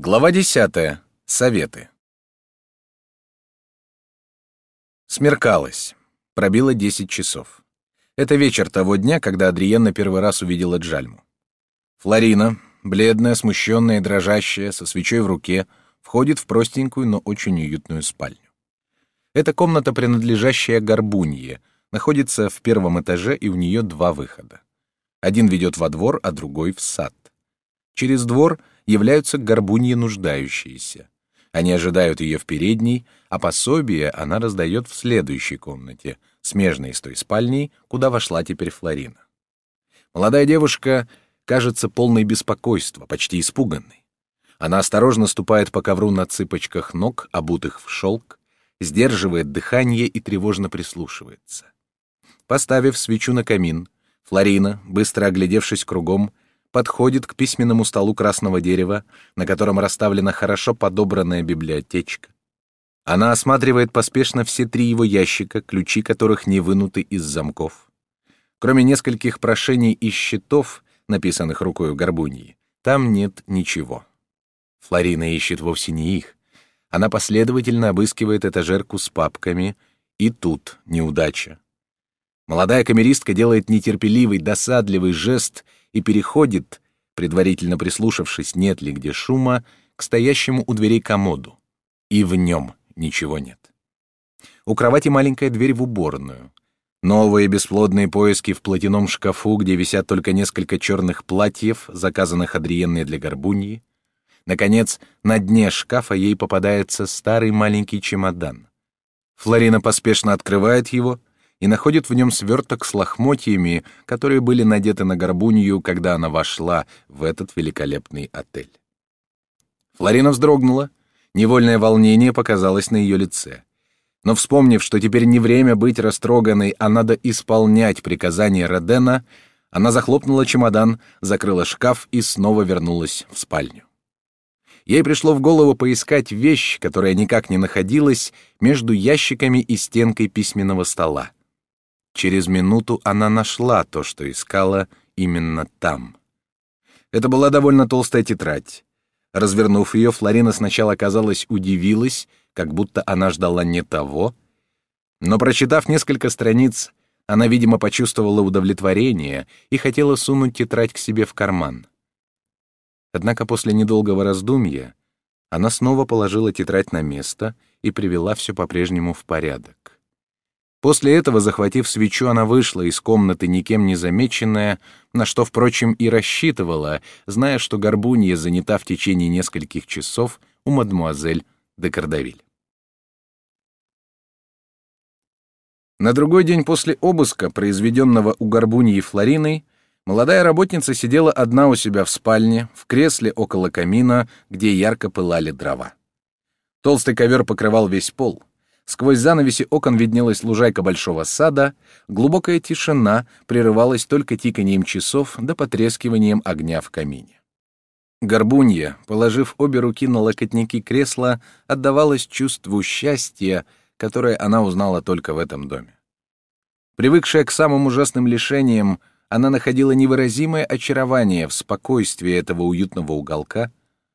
Глава 10. Советы. Смеркалось. Пробило 10 часов. Это вечер того дня, когда Адриенна первый раз увидела Джальму. Флорина, бледная, смущенная и дрожащая, со свечой в руке, входит в простенькую, но очень уютную спальню. Эта комната, принадлежащая Горбунье, находится в первом этаже, и у нее два выхода. Один ведет во двор, а другой — в сад. Через двор — являются горбуньи нуждающиеся. Они ожидают ее в передней, а пособие она раздает в следующей комнате, смежной с той спальней, куда вошла теперь Флорина. Молодая девушка кажется полной беспокойства, почти испуганной. Она осторожно ступает по ковру на цыпочках ног, обутых в шелк, сдерживает дыхание и тревожно прислушивается. Поставив свечу на камин, Флорина, быстро оглядевшись кругом, подходит к письменному столу красного дерева, на котором расставлена хорошо подобранная библиотечка. Она осматривает поспешно все три его ящика, ключи которых не вынуты из замков. Кроме нескольких прошений и счетов, написанных рукой Горбуньи, там нет ничего. Флорина ищет вовсе не их. Она последовательно обыскивает этажерку с папками, и тут неудача. Молодая камеристка делает нетерпеливый, досадливый жест и переходит, предварительно прислушавшись, нет ли где шума, к стоящему у дверей комоду. И в нем ничего нет. У кровати маленькая дверь в уборную. Новые бесплодные поиски в платяном шкафу, где висят только несколько черных платьев, заказанных Адриенной для горбуньи. Наконец, на дне шкафа ей попадается старый маленький чемодан. Флорина поспешно открывает его, и находит в нем сверток с лохмотьями, которые были надеты на горбунью, когда она вошла в этот великолепный отель. Флорина вздрогнула, невольное волнение показалось на ее лице. Но вспомнив, что теперь не время быть растроганной, а надо исполнять приказания Родена, она захлопнула чемодан, закрыла шкаф и снова вернулась в спальню. Ей пришло в голову поискать вещь, которая никак не находилась между ящиками и стенкой письменного стола. Через минуту она нашла то, что искала именно там. Это была довольно толстая тетрадь. Развернув ее, Флорина сначала, казалось, удивилась, как будто она ждала не того, но, прочитав несколько страниц, она, видимо, почувствовала удовлетворение и хотела сунуть тетрадь к себе в карман. Однако после недолгого раздумья она снова положила тетрадь на место и привела все по-прежнему в порядок. После этого, захватив свечу, она вышла из комнаты никем не замеченная, на что, впрочем, и рассчитывала, зная, что Горбунья занята в течение нескольких часов у мадмуазель де Кардавиль. На другой день после обыска, произведенного у Горбуньи Флориной, молодая работница сидела одна у себя в спальне, в кресле около камина, где ярко пылали дрова. Толстый ковер покрывал весь пол — Сквозь занавеси окон виднелась лужайка большого сада, глубокая тишина прерывалась только тиканием часов да потрескиванием огня в камине. Горбунья, положив обе руки на локотники кресла, отдавалась чувству счастья, которое она узнала только в этом доме. Привыкшая к самым ужасным лишениям, она находила невыразимое очарование в спокойствии этого уютного уголка,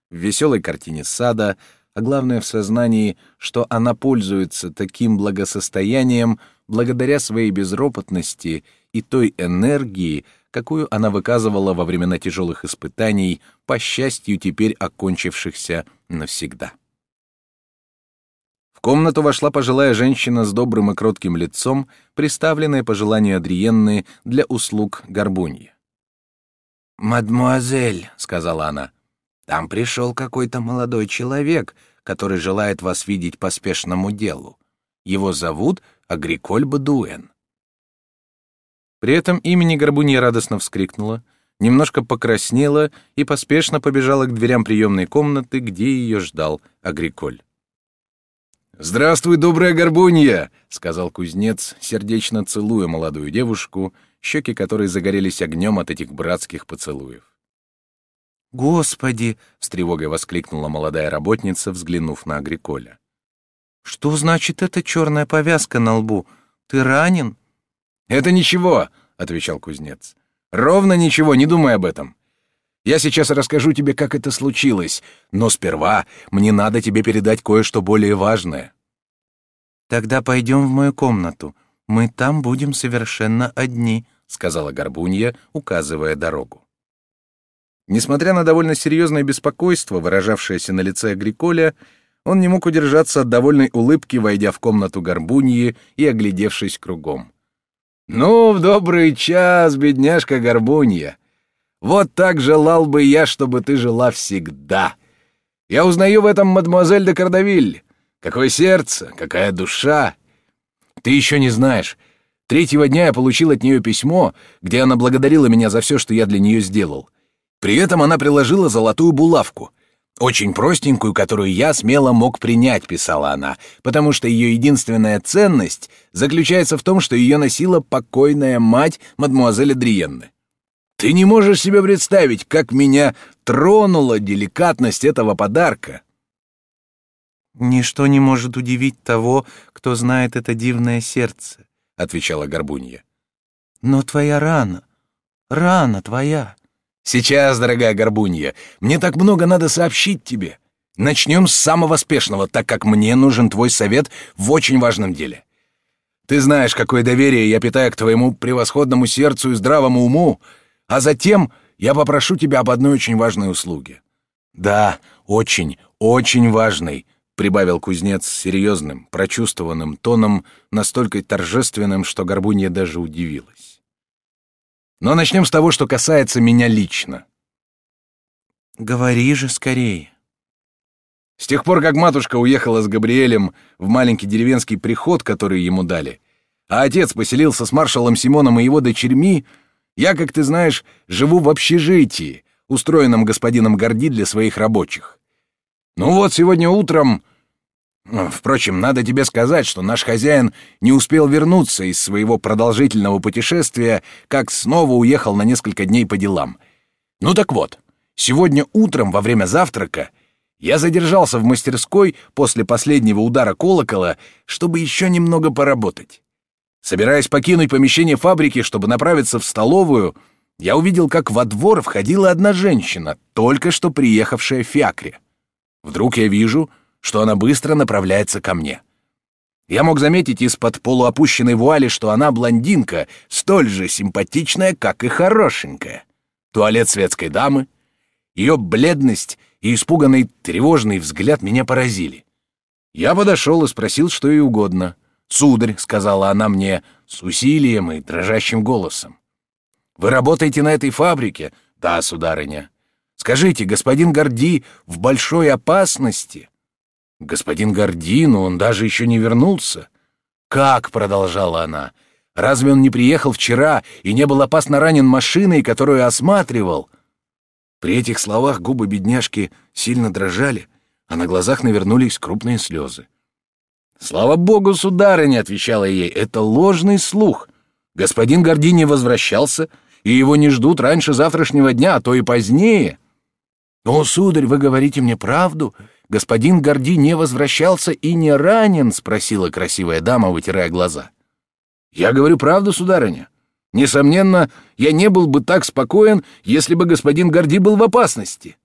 в веселой картине сада, а главное в сознании, что она пользуется таким благосостоянием благодаря своей безропотности и той энергии, какую она выказывала во времена тяжелых испытаний, по счастью, теперь окончившихся навсегда. В комнату вошла пожилая женщина с добрым и кротким лицом, приставленная по желанию Адриенны для услуг горбуньи. «Мадмуазель», — сказала она, — там пришел какой-то молодой человек, который желает вас видеть по спешному делу. Его зовут Агриколь Бадуэн». При этом имени Горбунья радостно вскрикнула, немножко покраснела и поспешно побежала к дверям приемной комнаты, где ее ждал Агриколь. «Здравствуй, добрая Горбунья!» — сказал кузнец, сердечно целуя молодую девушку, щеки которой загорелись огнем от этих братских поцелуев. «Господи!» — с тревогой воскликнула молодая работница, взглянув на Агриколя. «Что значит эта черная повязка на лбу? Ты ранен?» «Это ничего!» — отвечал кузнец. «Ровно ничего, не думай об этом. Я сейчас расскажу тебе, как это случилось, но сперва мне надо тебе передать кое-что более важное». «Тогда пойдем в мою комнату. Мы там будем совершенно одни», — сказала Горбунья, указывая дорогу. Несмотря на довольно серьезное беспокойство, выражавшееся на лице Агриколя, он не мог удержаться от довольной улыбки, войдя в комнату Горбуньи и оглядевшись кругом. «Ну, в добрый час, бедняжка Горбунья! Вот так желал бы я, чтобы ты жила всегда. Я узнаю в этом мадемуазель де Кардавиль. Какое сердце, какая душа. Ты еще не знаешь. Третьего дня я получил от нее письмо, где она благодарила меня за все, что я для нее сделал. При этом она приложила золотую булавку. Очень простенькую, которую я смело мог принять, писала она, потому что ее единственная ценность заключается в том, что ее носила покойная мать мадмуазель Адриенны. Ты не можешь себе представить, как меня тронула деликатность этого подарка. Ничто не может удивить того, кто знает это дивное сердце, отвечала Горбунья. Но твоя рана, рана твоя. Сейчас, дорогая Горбунья, мне так много надо сообщить тебе. Начнем с самого спешного, так как мне нужен твой совет в очень важном деле. Ты знаешь, какое доверие я питаю к твоему превосходному сердцу и здравому уму, а затем я попрошу тебя об одной очень важной услуге. Да, очень, очень важной, прибавил кузнец серьезным, прочувствованным тоном, настолько торжественным, что Горбунья даже удивилась. Но начнем с того, что касается меня лично. Говори же скорее. С тех пор, как матушка уехала с Габриэлем в маленький деревенский приход, который ему дали, а отец поселился с маршалом Симоном и его дочерьми, я, как ты знаешь, живу в общежитии, устроенном господином Горди для своих рабочих. Ну вот, сегодня утром... Ну, впрочем, надо тебе сказать, что наш хозяин не успел вернуться из своего продолжительного путешествия, как снова уехал на несколько дней по делам. Ну так вот, сегодня утром во время завтрака я задержался в мастерской после последнего удара колокола, чтобы еще немного поработать. Собираясь покинуть помещение фабрики, чтобы направиться в столовую, я увидел, как во двор входила одна женщина, только что приехавшая в фиакре. Вдруг я вижу, что она быстро направляется ко мне. Я мог заметить из-под полуопущенной вуали, что она блондинка, столь же симпатичная, как и хорошенькая. Туалет светской дамы, ее бледность и испуганный тревожный взгляд меня поразили. Я подошел и спросил, что ей угодно. «Сударь», — сказала она мне с усилием и дрожащим голосом. «Вы работаете на этой фабрике?» «Да, сударыня». «Скажите, господин Горди в большой опасности?» «Господин Горди, но он даже еще не вернулся». «Как?» — продолжала она. «Разве он не приехал вчера и не был опасно ранен машиной, которую осматривал?» При этих словах губы бедняжки сильно дрожали, а на глазах навернулись крупные слезы. «Слава богу, сударыня!» — отвечала ей. «Это ложный слух. Господин Гордини возвращался, и его не ждут раньше завтрашнего дня, а то и позднее». «О, сударь, вы говорите мне правду? Господин Горди не возвращался и не ранен?» — спросила красивая дама, вытирая глаза. «Я говорю правду, сударыня. Несомненно, я не был бы так спокоен, если бы господин Горди был в опасности».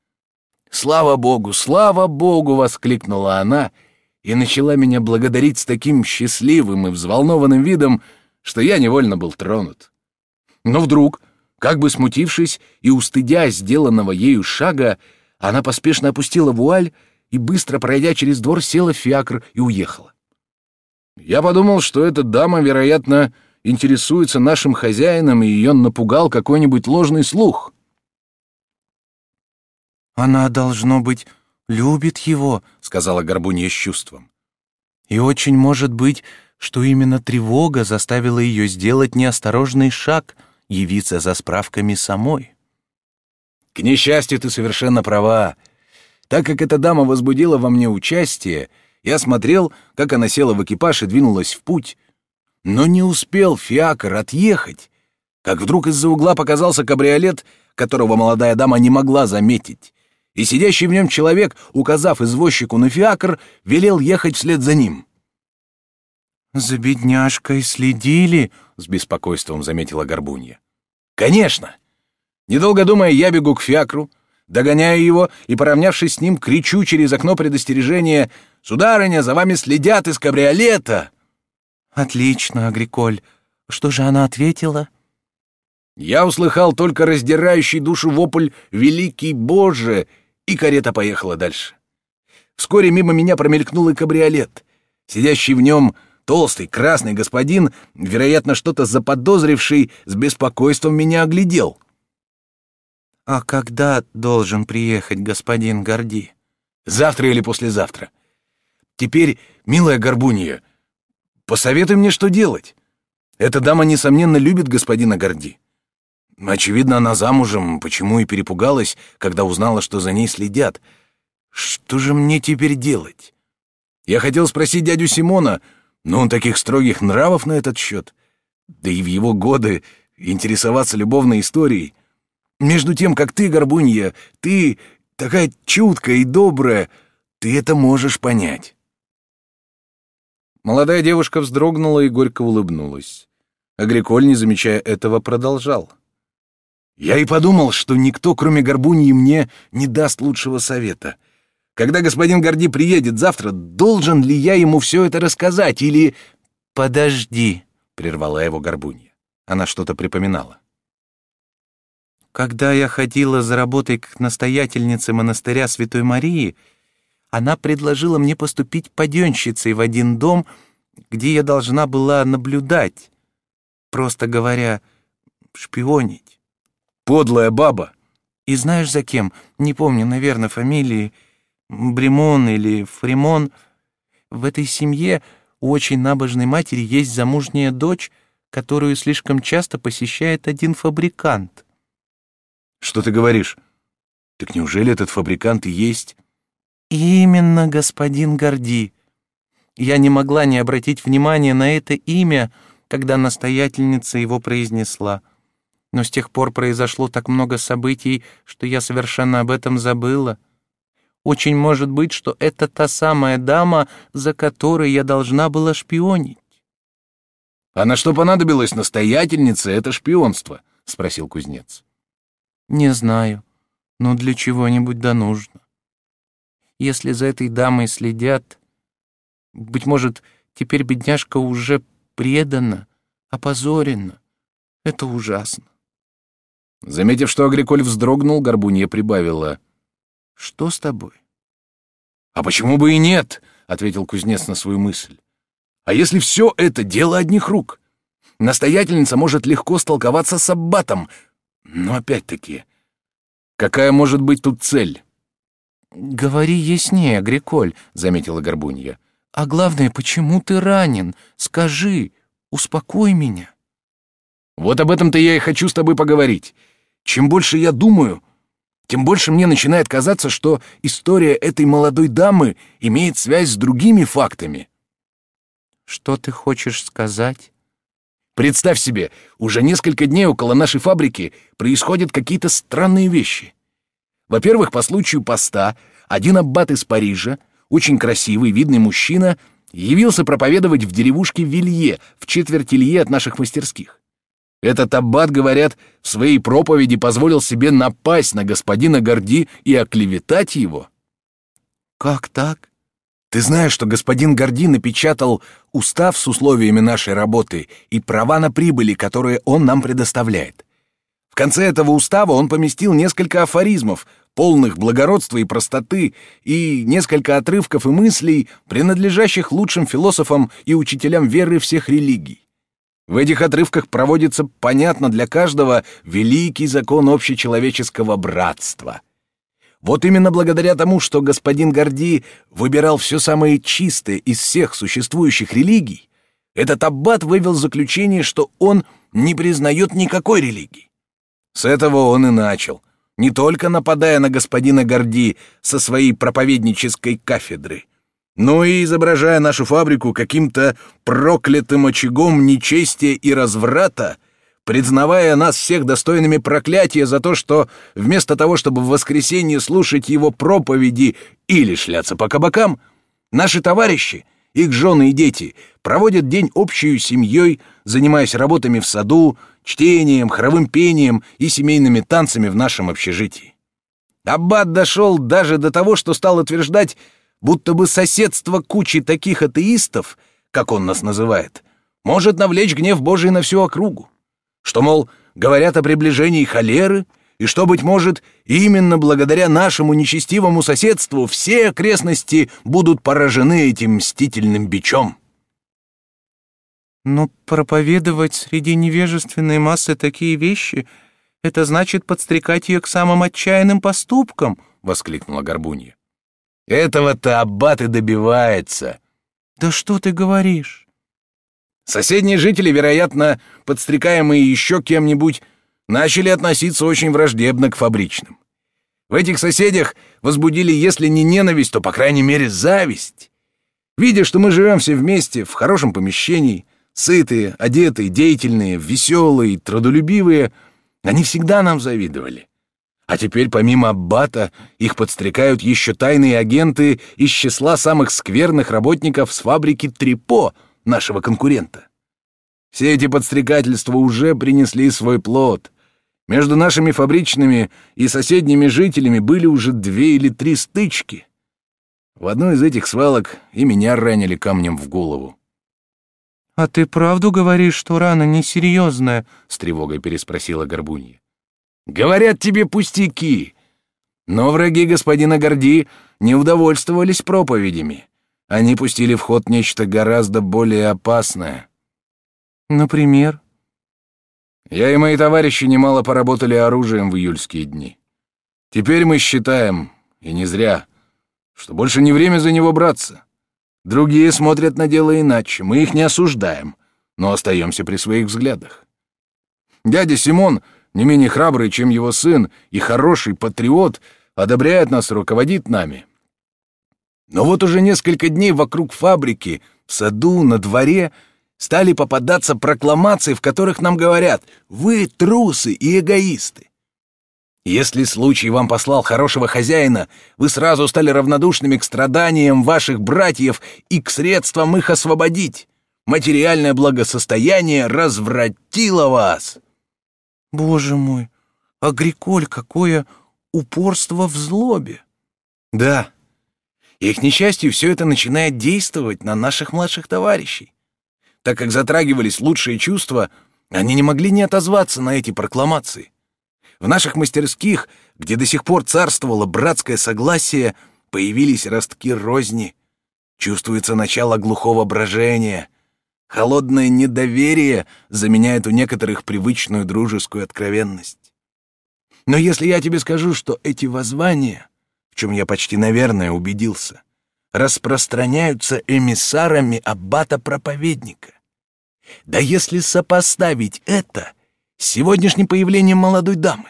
«Слава богу, слава богу!» — воскликнула она — и начала меня благодарить с таким счастливым и взволнованным видом, что я невольно был тронут. Но вдруг, как бы смутившись и устыдя сделанного ею шага, она поспешно опустила вуаль и, быстро пройдя через двор, села в фиакр и уехала. Я подумал, что эта дама, вероятно, интересуется нашим хозяином, и ее напугал какой-нибудь ложный слух. «Она, должно быть, любит его», — сказала Горбунья с чувством. «И очень может быть, что именно тревога заставила ее сделать неосторожный шаг, явиться за справками самой». «К несчастью, ты совершенно права. Так как эта дама возбудила во мне участие, я смотрел, как она села в экипаж и двинулась в путь. Но не успел фиакр отъехать, как вдруг из-за угла показался кабриолет, которого молодая дама не могла заметить и сидящий в нем человек, указав извозчику на фиакр, велел ехать вслед за ним. «За бедняжкой следили?» — с беспокойством заметила Горбунья. «Конечно! Недолго думая, я бегу к фиакру, догоняю его и, поравнявшись с ним, кричу через окно предостережения «Сударыня, за вами следят из кабриолета!» «Отлично, Агриколь. Что же она ответила?» Я услыхал только раздирающий душу вопль «Великий Боже!» и карета поехала дальше. Вскоре мимо меня промелькнул и кабриолет. Сидящий в нем толстый красный господин, вероятно, что-то заподозривший, с беспокойством меня оглядел. «А когда должен приехать господин Горди?» «Завтра или послезавтра. Теперь, милая Горбунья, посоветуй мне, что делать. Эта дама, несомненно, любит господина Горди. Очевидно, она замужем, почему и перепугалась, когда узнала, что за ней следят. Что же мне теперь делать? Я хотел спросить дядю Симона, но он таких строгих нравов на этот счет. Да и в его годы интересоваться любовной историей. Между тем, как ты, Горбунья, ты такая чуткая и добрая, ты это можешь понять. Молодая девушка вздрогнула и горько улыбнулась. Агриколь, не замечая этого, продолжал. «Я и подумал, что никто, кроме Горбуньи, мне не даст лучшего совета. Когда господин Горди приедет завтра, должен ли я ему все это рассказать или...» «Подожди», — прервала его Горбунья. Она что-то припоминала. «Когда я ходила за работой к настоятельнице монастыря Святой Марии, она предложила мне поступить паденщицей в один дом, где я должна была наблюдать, просто говоря, шпионить. Подлая баба. И знаешь за кем? Не помню, наверное, фамилии. Бремон или Фримон. В этой семье у очень набожной матери есть замужняя дочь, которую слишком часто посещает один фабрикант. Что ты говоришь? Так неужели этот фабрикант и есть? Именно господин Горди. Я не могла не обратить внимания на это имя, когда настоятельница его произнесла. Но с тех пор произошло так много событий, что я совершенно об этом забыла. Очень может быть, что это та самая дама, за которой я должна была шпионить. «А на что понадобилось настоятельнице это шпионство?» — спросил кузнец. «Не знаю, но для чего-нибудь да нужно. Если за этой дамой следят, быть может, теперь бедняжка уже предана, опозорена. Это ужасно». Заметив, что Агриколь вздрогнул, Горбунья прибавила. Что с тобой? А почему бы и нет? ответил кузнец на свою мысль. А если все это дело одних рук? Настоятельница может легко столковаться с аббатом, но опять-таки, какая может быть тут цель? Говори яснее, Гриколь, заметила Горбунья. А главное, почему ты ранен? Скажи, успокой меня. Вот об этом-то я и хочу с тобой поговорить. Чем больше я думаю, тем больше мне начинает казаться, что история этой молодой дамы имеет связь с другими фактами. Что ты хочешь сказать? Представь себе, уже несколько дней около нашей фабрики происходят какие-то странные вещи. Во-первых, по случаю поста один аббат из Парижа, очень красивый, видный мужчина, явился проповедовать в деревушке Вилье, в четверть Илье от наших мастерских. Этот аббат, говорят, в своей проповеди позволил себе напасть на господина Горди и оклеветать его. Как так? Ты знаешь, что господин Горди напечатал устав с условиями нашей работы и права на прибыли, которые он нам предоставляет. В конце этого устава он поместил несколько афоризмов, полных благородства и простоты, и несколько отрывков и мыслей, принадлежащих лучшим философам и учителям веры всех религий. В этих отрывках проводится, понятно для каждого, великий закон общечеловеческого братства. Вот именно благодаря тому, что господин Горди выбирал все самое чистое из всех существующих религий, этот аббат вывел заключение, что он не признает никакой религии. С этого он и начал, не только нападая на господина Горди со своей проповеднической кафедры — но и изображая нашу фабрику каким-то проклятым очагом нечестия и разврата, признавая нас всех достойными проклятия за то, что вместо того, чтобы в воскресенье слушать его проповеди или шляться по кабакам, наши товарищи их жены и дети проводят день общей семьей, занимаясь работами в саду, чтением, хоровым пением и семейными танцами в нашем общежитии. Аббат дошел даже до того, что стал утверждать, будто бы соседство кучи таких атеистов, как он нас называет, может навлечь гнев Божий на всю округу. Что, мол, говорят о приближении холеры, и что, быть может, именно благодаря нашему нечестивому соседству все окрестности будут поражены этим мстительным бичом. Но проповедовать среди невежественной массы такие вещи — это значит подстрекать ее к самым отчаянным поступкам, — воскликнула Горбунья. Этого-то аббат и добивается. Да что ты говоришь? Соседние жители, вероятно, подстрекаемые еще кем-нибудь, начали относиться очень враждебно к фабричным. В этих соседях возбудили, если не ненависть, то, по крайней мере, зависть. Видя, что мы живем все вместе, в хорошем помещении, сытые, одетые, деятельные, веселые, трудолюбивые, они всегда нам завидовали. А теперь, помимо Аббата, их подстрекают еще тайные агенты из числа самых скверных работников с фабрики Трипо, нашего конкурента. Все эти подстрекательства уже принесли свой плод. Между нашими фабричными и соседними жителями были уже две или три стычки. В одной из этих свалок и меня ранили камнем в голову. «А ты правду говоришь, что рана несерьезная?» — с тревогой переспросила Горбунья. «Говорят тебе пустяки. Но враги господина Горди не удовольствовались проповедями. Они пустили в ход нечто гораздо более опасное». «Например?» Я и мои товарищи немало поработали оружием в июльские дни. Теперь мы считаем, и не зря, что больше не время за него браться. Другие смотрят на дело иначе, мы их не осуждаем, но остаемся при своих взглядах. Дядя Симон, не менее храбрый, чем его сын, и хороший патриот, одобряет нас руководит нами. Но вот уже несколько дней вокруг фабрики, в саду, на дворе — стали попадаться прокламации, в которых нам говорят «Вы трусы и эгоисты». Если случай вам послал хорошего хозяина, вы сразу стали равнодушными к страданиям ваших братьев и к средствам их освободить. Материальное благосостояние развратило вас. Боже мой, Агриколь, какое упорство в злобе. Да, и к несчастью все это начинает действовать на наших младших товарищей. Так как затрагивались лучшие чувства, они не могли не отозваться на эти прокламации. В наших мастерских, где до сих пор царствовало братское согласие, появились ростки розни. Чувствуется начало глухого брожения. Холодное недоверие заменяет у некоторых привычную дружескую откровенность. Но если я тебе скажу, что эти воззвания, чем я почти, наверное, убедился, распространяются эмиссарами аббата-проповедника, да если сопоставить это с сегодняшним появлением молодой дамы,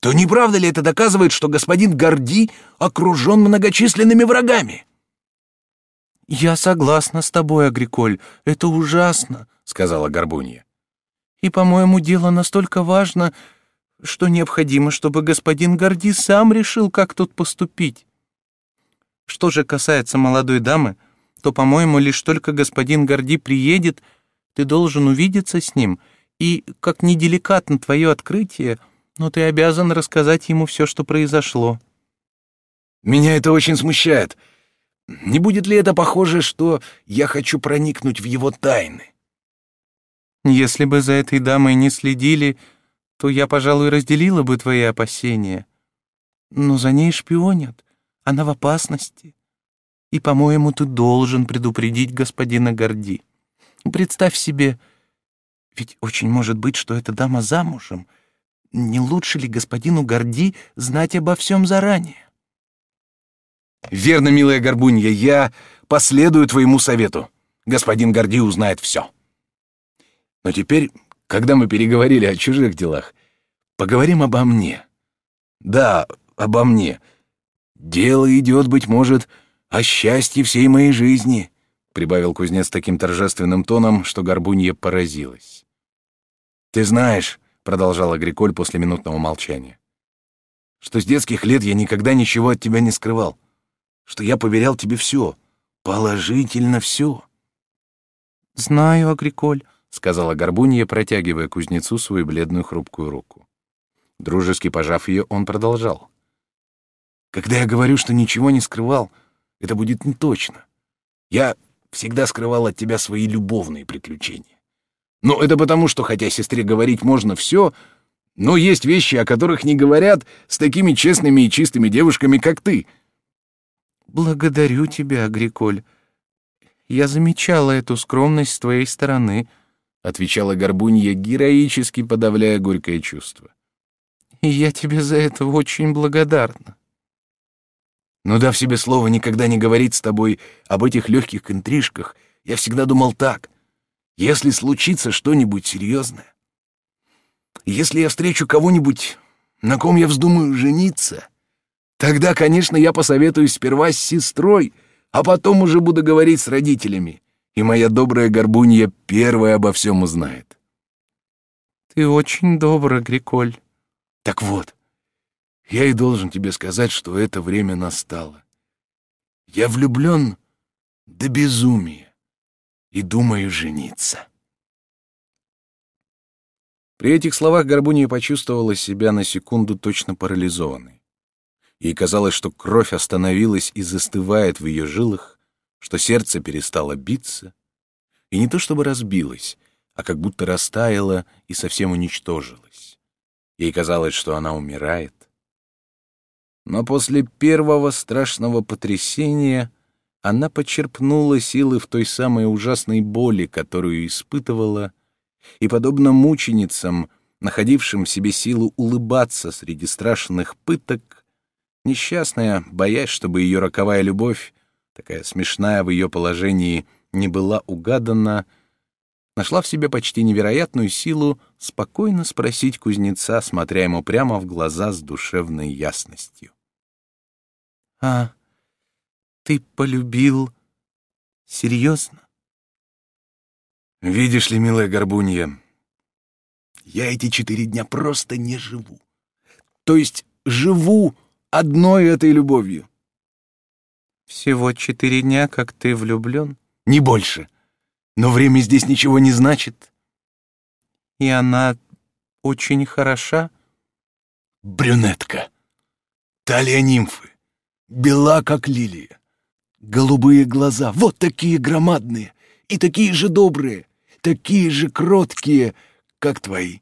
то не правда ли это доказывает, что господин Горди окружен многочисленными врагами? «Я согласна с тобой, Агриколь, это ужасно», — сказала Горбунья. «И, по-моему, дело настолько важно, что необходимо, чтобы господин Горди сам решил, как тут поступить. Что же касается молодой дамы, то, по-моему, лишь только господин Горди приедет — ты должен увидеться с ним, и, как неделикатно твое открытие, но ты обязан рассказать ему все, что произошло». «Меня это очень смущает. Не будет ли это похоже, что я хочу проникнуть в его тайны?» «Если бы за этой дамой не следили, то я, пожалуй, разделила бы твои опасения. Но за ней шпионят, она в опасности. И, по-моему, ты должен предупредить господина Горди». Представь себе, ведь очень может быть, что эта дама замужем. Не лучше ли господину Горди знать обо всем заранее? Верно, милая Горбунья, я последую твоему совету. Господин Горди узнает все. Но теперь, когда мы переговорили о чужих делах, поговорим обо мне. Да, обо мне. Дело идет, быть может, о счастье всей моей жизни прибавил кузнец таким торжественным тоном, что Горбунья поразилась. «Ты знаешь», — продолжал Агриколь после минутного молчания, «что с детских лет я никогда ничего от тебя не скрывал, что я поверял тебе все, Положительно все. «Знаю, Агриколь», — сказала Горбунья, протягивая кузнецу свою бледную хрупкую руку. Дружески пожав ее, он продолжал. «Когда я говорю, что ничего не скрывал, это будет не точно. Я всегда скрывал от тебя свои любовные приключения. Но это потому, что, хотя сестре говорить можно все, но есть вещи, о которых не говорят с такими честными и чистыми девушками, как ты». «Благодарю тебя, Агриколь. Я замечала эту скромность с твоей стороны», — отвечала Горбунья, героически подавляя горькое чувство. «И я тебе за это очень благодарна». Но дав себе слово никогда не говорить с тобой об этих легких интрижках, я всегда думал так. Если случится что-нибудь серьезное, если я встречу кого-нибудь, на ком я вздумаю жениться, тогда, конечно, я посоветуюсь сперва с сестрой, а потом уже буду говорить с родителями, и моя добрая горбунья первая обо всем узнает. Ты очень добр, Гриколь. Так вот, я и должен тебе сказать, что это время настало. Я влюблен до безумия и думаю жениться. При этих словах Горбунья почувствовала себя на секунду точно парализованной. Ей казалось, что кровь остановилась и застывает в ее жилах, что сердце перестало биться, и не то чтобы разбилось, а как будто растаяло и совсем уничтожилось. Ей казалось, что она умирает. Но после первого страшного потрясения она почерпнула силы в той самой ужасной боли, которую испытывала, и, подобно мученицам, находившим в себе силу улыбаться среди страшных пыток, несчастная, боясь, чтобы ее роковая любовь, такая смешная в ее положении, не была угадана, нашла в себе почти невероятную силу спокойно спросить кузнеца, смотря ему прямо в глаза с душевной ясностью. «А ты полюбил серьезно?» «Видишь ли, милая горбунья, я эти четыре дня просто не живу. То есть живу одной этой любовью». «Всего четыре дня, как ты влюблен?» «Не больше. Но время здесь ничего не значит». «И она очень хороша?» «Брюнетка. Талия нимфы. Бела, как лилия. Голубые глаза, вот такие громадные и такие же добрые, такие же кроткие, как твои.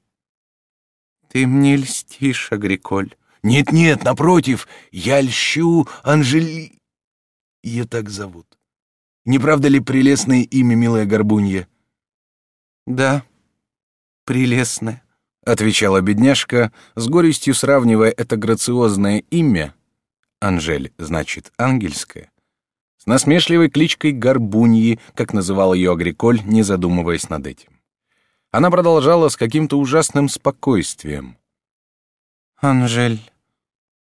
Ты мне льстишь, Агриколь. Нет-нет, напротив, я льщу Анжели... Ее так зовут. Не правда ли прелестное имя, милая горбунья? Да, прелестное, — отвечала бедняжка, с горестью сравнивая это грациозное имя, Анжель, значит, ангельское, с насмешливой кличкой Горбуньи, как называл ее Агриколь, не задумываясь над этим. Она продолжала с каким-то ужасным спокойствием. «Анжель,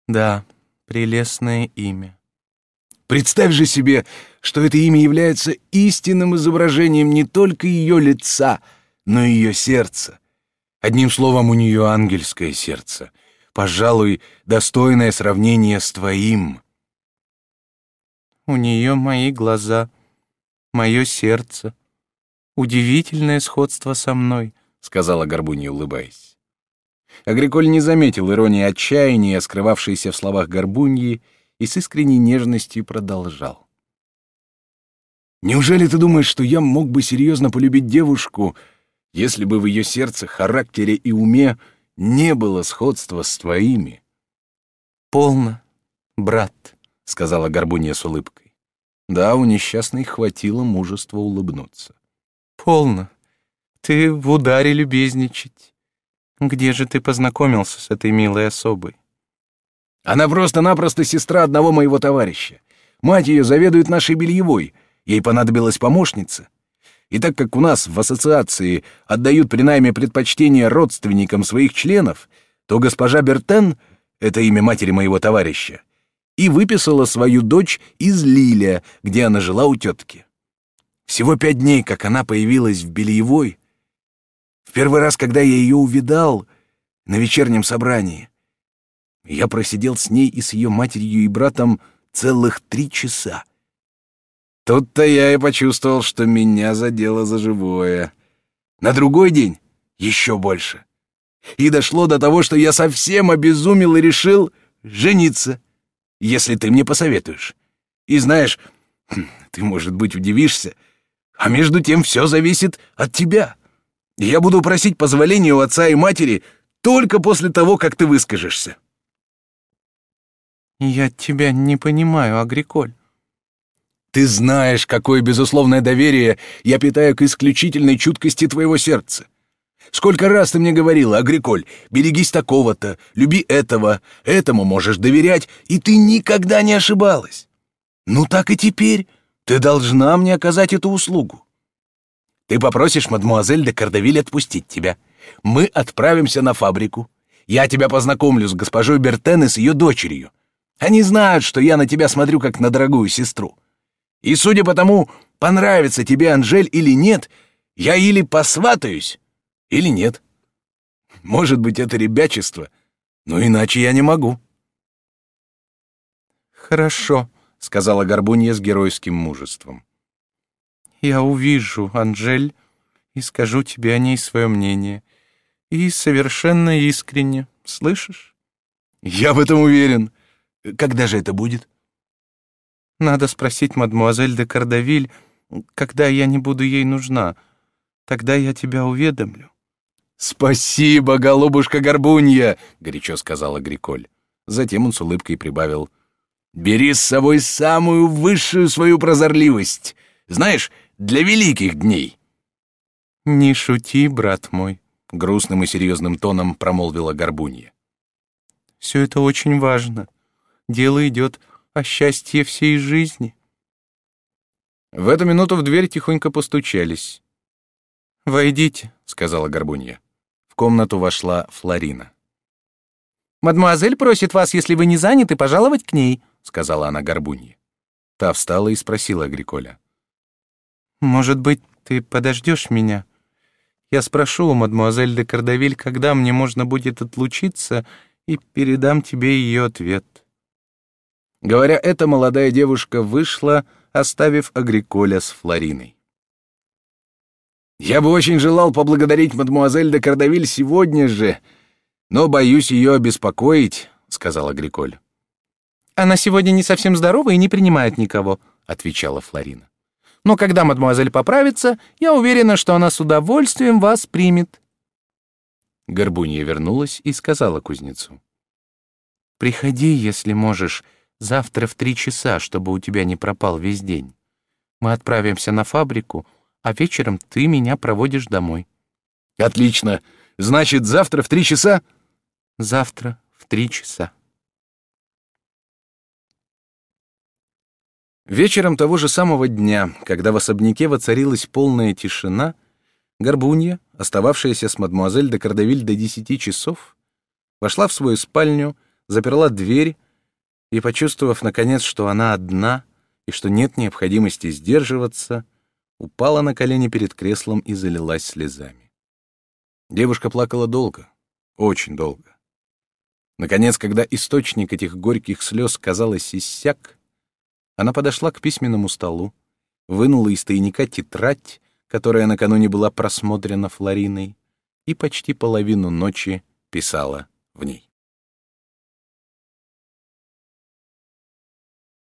да, прелестное имя. Представь же себе, что это имя является истинным изображением не только ее лица, но и ее сердца. Одним словом, у нее ангельское сердце, пожалуй, достойное сравнения с твоим. У нее мои глаза, мое сердце. Удивительное сходство со мной, — сказала Горбунья, улыбаясь. Агриколь не заметил иронии отчаяния, скрывавшейся в словах Горбуньи, и с искренней нежностью продолжал. «Неужели ты думаешь, что я мог бы серьезно полюбить девушку, если бы в ее сердце, характере и уме не было сходства с твоими?» «Полно, брат», — сказала Горбунья с улыбкой. Да, у несчастной хватило мужества улыбнуться. «Полно. Ты в ударе любезничать. Где же ты познакомился с этой милой особой?» Она просто-напросто сестра одного моего товарища. Мать ее заведует нашей бельевой. Ей понадобилась помощница. И так как у нас в ассоциации отдают при найме предпочтение родственникам своих членов, то госпожа Бертен, это имя матери моего товарища, и выписала свою дочь из Лиля, где она жила у тетки. Всего пять дней, как она появилась в бельевой. В первый раз, когда я ее увидал на вечернем собрании, я просидел с ней и с ее матерью и братом целых три часа. Тут-то я и почувствовал, что меня задело за живое. На другой день еще больше. И дошло до того, что я совсем обезумел и решил жениться, если ты мне посоветуешь. И знаешь, ты, может быть, удивишься, а между тем все зависит от тебя. Я буду просить позволения у отца и матери только после того, как ты выскажешься. Я тебя не понимаю, Агриколь. Ты знаешь, какое безусловное доверие я питаю к исключительной чуткости твоего сердца. Сколько раз ты мне говорила, Агриколь, берегись такого-то, люби этого, этому можешь доверять, и ты никогда не ошибалась. Ну так и теперь ты должна мне оказать эту услугу. Ты попросишь мадмуазель де Кардавиль отпустить тебя. Мы отправимся на фабрику. Я тебя познакомлю с госпожой Бертен и с ее дочерью. Они знают, что я на тебя смотрю как на дорогую сестру. И судя по тому, понравится тебе Анжель или нет, я или посватаюсь, или нет. Может быть, это ребячество, но иначе я не могу. Хорошо, сказала Горбунья с геройским мужеством. Я увижу Анжель и скажу тебе о ней свое мнение. И совершенно искренне, слышишь? Я в этом уверен. Когда же это будет? Надо спросить мадмуазель де Кардавиль, когда я не буду ей нужна. Тогда я тебя уведомлю. «Спасибо, голубушка Горбунья!» — горячо сказала Гриколь. Затем он с улыбкой прибавил. «Бери с собой самую высшую свою прозорливость. Знаешь, для великих дней». «Не шути, брат мой», — грустным и серьезным тоном промолвила Горбунья. «Все это очень важно. Дело идет о счастье всей жизни». В эту минуту в дверь тихонько постучались. «Войдите», — сказала Горбунья. В комнату вошла Флорина. «Мадемуазель просит вас, если вы не заняты, пожаловать к ней», — сказала она Горбунье. Та встала и спросила Агриколя. «Может быть, ты подождешь меня? Я спрошу у мадемуазель де Кардавиль, когда мне можно будет отлучиться, и передам тебе ее ответ». Говоря это, молодая девушка вышла, оставив Агриколя с Флориной. «Я бы очень желал поблагодарить мадемуазель де Кардавиль сегодня же, но боюсь ее обеспокоить», — сказал Агриколь. «Она сегодня не совсем здорова и не принимает никого», — отвечала Флорина. «Но когда мадемуазель поправится, я уверена, что она с удовольствием вас примет». Горбунья вернулась и сказала кузнецу. «Приходи, если можешь, завтра в три часа, чтобы у тебя не пропал весь день. Мы отправимся на фабрику, а вечером ты меня проводишь домой». «Отлично. Значит, завтра в три часа?» «Завтра в три часа». Вечером того же самого дня, когда в особняке воцарилась полная тишина, Горбунья, остававшаяся с мадмуазель де Кардавиль до десяти часов, вошла в свою спальню, заперла дверь и, почувствовав, наконец, что она одна и что нет необходимости сдерживаться, упала на колени перед креслом и залилась слезами. Девушка плакала долго, очень долго. Наконец, когда источник этих горьких слез, казалось, иссяк, она подошла к письменному столу, вынула из тайника тетрадь, которая накануне была просмотрена Флориной, и почти половину ночи писала в ней.